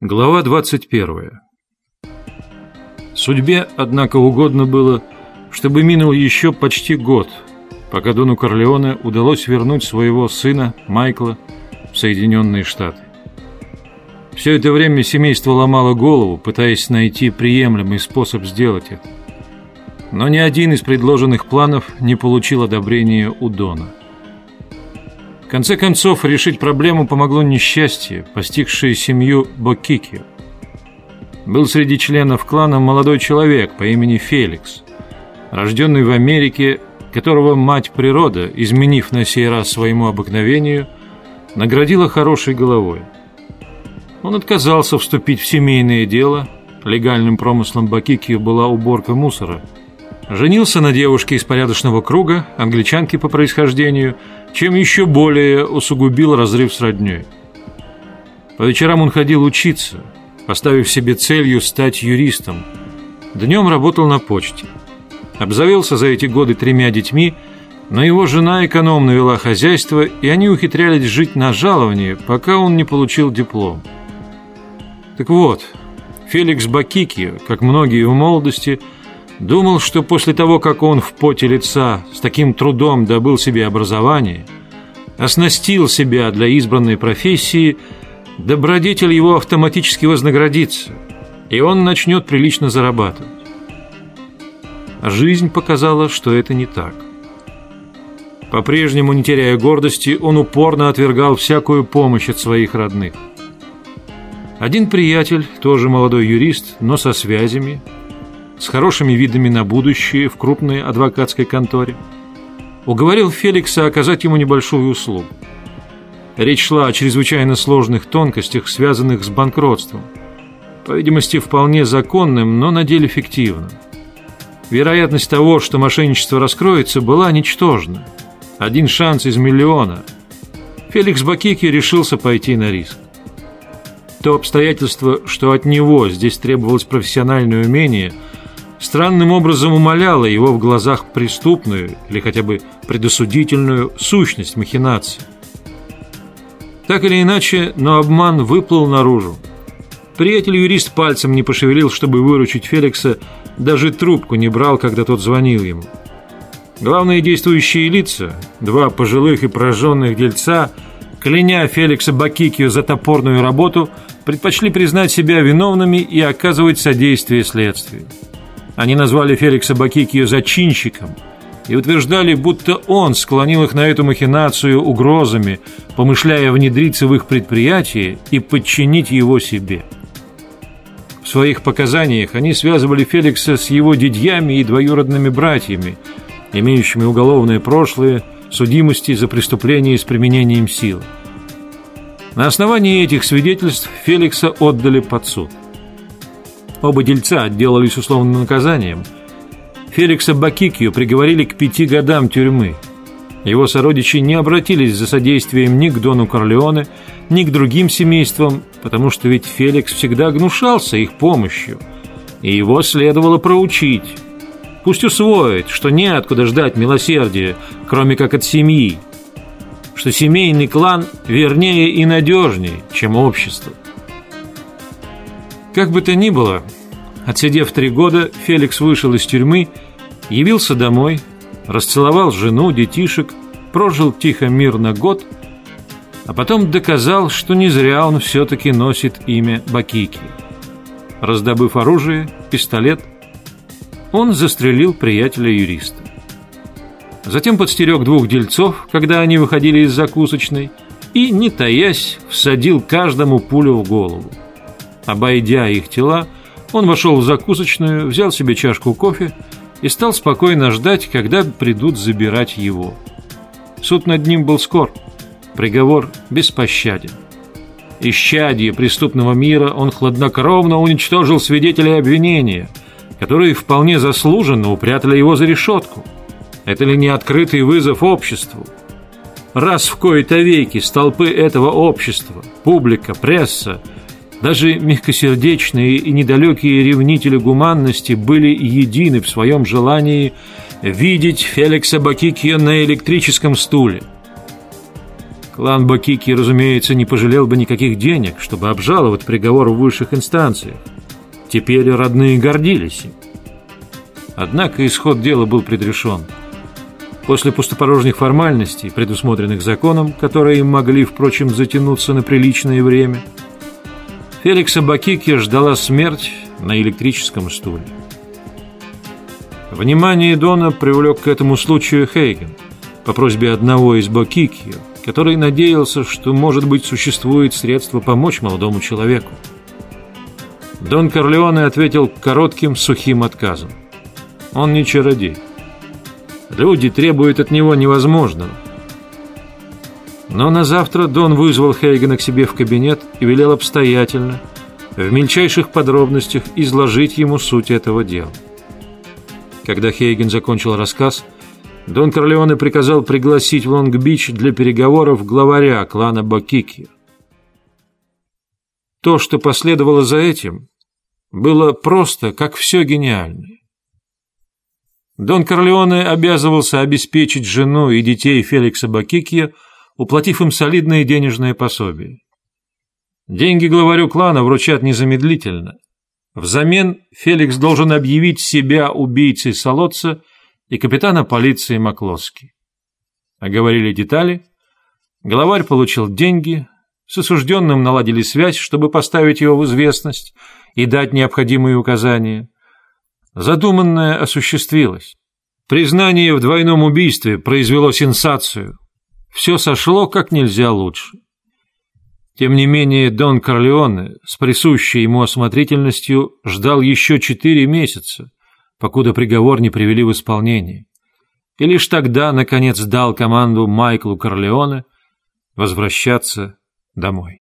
Глава 21. Судьбе, однако, угодно было, чтобы минул еще почти год, пока Дону Корлеоне удалось вернуть своего сына Майкла в Соединенные Штаты. Все это время семейство ломало голову, пытаясь найти приемлемый способ сделать это. Но ни один из предложенных планов не получил одобрения у Дона. Конце концов, решить проблему помогло несчастье, постигшее семью Бокикио. Был среди членов клана молодой человек по имени Феликс, рожденный в Америке, которого мать природа, изменив на сей раз своему обыкновению, наградила хорошей головой. Он отказался вступить в семейное дело, легальным промыслом Бакикио была уборка мусора – Женился на девушке из порядочного круга, англичанке по происхождению, чем еще более усугубил разрыв с родней. По вечерам он ходил учиться, поставив себе целью стать юристом. Днем работал на почте. Обзавелся за эти годы тремя детьми, но его жена экономно вела хозяйство, и они ухитрялись жить на жалование, пока он не получил диплом. Так вот, Феликс Бакикио, как многие в молодости, Думал, что после того, как он в поте лица с таким трудом добыл себе образование, оснастил себя для избранной профессии, добродетель его автоматически вознаградится, и он начнет прилично зарабатывать. А жизнь показала, что это не так. По-прежнему, не теряя гордости, он упорно отвергал всякую помощь от своих родных. Один приятель, тоже молодой юрист, но со связями, с хорошими видами на будущее в крупной адвокатской конторе, уговорил Феликса оказать ему небольшую услугу. Речь шла о чрезвычайно сложных тонкостях, связанных с банкротством, по видимости, вполне законным, но на деле фиктивным. Вероятность того, что мошенничество раскроется, была ничтожна. Один шанс из миллиона. Феликс Бакики решился пойти на риск. То обстоятельство, что от него здесь требовалось профессиональное умение – странным образом умаляла его в глазах преступную или хотя бы предосудительную сущность махинации. Так или иначе, но обман выплыл наружу. Приятель-юрист пальцем не пошевелил, чтобы выручить Феликса, даже трубку не брал, когда тот звонил ему. Главные действующие лица, два пожилых и пораженных дельца, кляня Феликса Бакикио за топорную работу, предпочли признать себя виновными и оказывать содействие следствию. Они назвали Феликса Бакикио зачинщиком и утверждали, будто он склонил их на эту махинацию угрозами, помышляя внедриться в их предприятие и подчинить его себе. В своих показаниях они связывали Феликса с его дядьями и двоюродными братьями, имеющими уголовное прошлое, судимости за преступления с применением силы. На основании этих свидетельств Феликса отдали под суд. Оба дельца отделались условным наказанием. Феликса Бакикью приговорили к пяти годам тюрьмы. Его сородичи не обратились за содействием ни к Дону Корлеоне, ни к другим семействам, потому что ведь Феликс всегда гнушался их помощью, и его следовало проучить. Пусть усвоит, что неоткуда ждать милосердия, кроме как от семьи, что семейный клан вернее и надежнее, чем общество. Как бы то ни было, отсидев три года, Феликс вышел из тюрьмы, явился домой, расцеловал жену, детишек, прожил тихо мирно год, а потом доказал, что не зря он все-таки носит имя Бакики. Раздобыв оружие, пистолет, он застрелил приятеля-юриста. Затем подстерег двух дельцов, когда они выходили из закусочной, и, не таясь, всадил каждому пулю в голову. Обойдя их тела, он вошел в закусочную, взял себе чашку кофе и стал спокойно ждать, когда придут забирать его. Суд над ним был скор, приговор беспощаден. Исчадие преступного мира, он хладнокровно уничтожил свидетелей обвинения, которые вполне заслуженно упрятали его за решетку. Это ли не открытый вызов обществу? Раз в кои-то веки столпы этого общества, публика, пресса – даже мягкосердечные и недалекие ревнители гуманности были едины в своем желании видеть Феликса Бакикия на электрическом стуле. Клан Бакики, разумеется, не пожалел бы никаких денег, чтобы обжаловать приговор в высших инстанциях. Теперь родные гордились им. Однако исход дела был предрешен. После пустопорожних формальностей, предусмотренных законом, которые могли, впрочем, затянуться на приличное время, Феликса Бакики ждала смерть на электрическом стуле. Внимание Дона привлек к этому случаю Хейген по просьбе одного из Бакики, который надеялся, что, может быть, существует средство помочь молодому человеку. Дон Корлеоне ответил коротким, сухим отказом. Он не чародей. Люди требуют от него невозможного. Но на завтра Дон вызвал Хейгена к себе в кабинет и велел обстоятельно, в мельчайших подробностях изложить ему суть этого дела. Когда Хейген закончил рассказ, Дон Корлеоне приказал пригласить в Лонг-Бич для переговоров главаря клана Бакики. То, что последовало за этим, было просто, как все гениальное. Дон Корлеоне обязывался обеспечить жену и детей Феликса Бакикия, уплатив им солидные денежные пособия. Деньги главарю клана вручат незамедлительно. Взамен Феликс должен объявить себя убийцей Солодца и капитана полиции Маклоски. Оговорили детали. Главарь получил деньги, с осужденным наладили связь, чтобы поставить его в известность и дать необходимые указания. Задуманное осуществилось. Признание в двойном убийстве произвело сенсацию. Все сошло как нельзя лучше. Тем не менее, Дон Корлеоне с присущей ему осмотрительностью ждал еще четыре месяца, покуда приговор не привели в исполнение. И лишь тогда, наконец, дал команду Майклу Корлеоне возвращаться домой.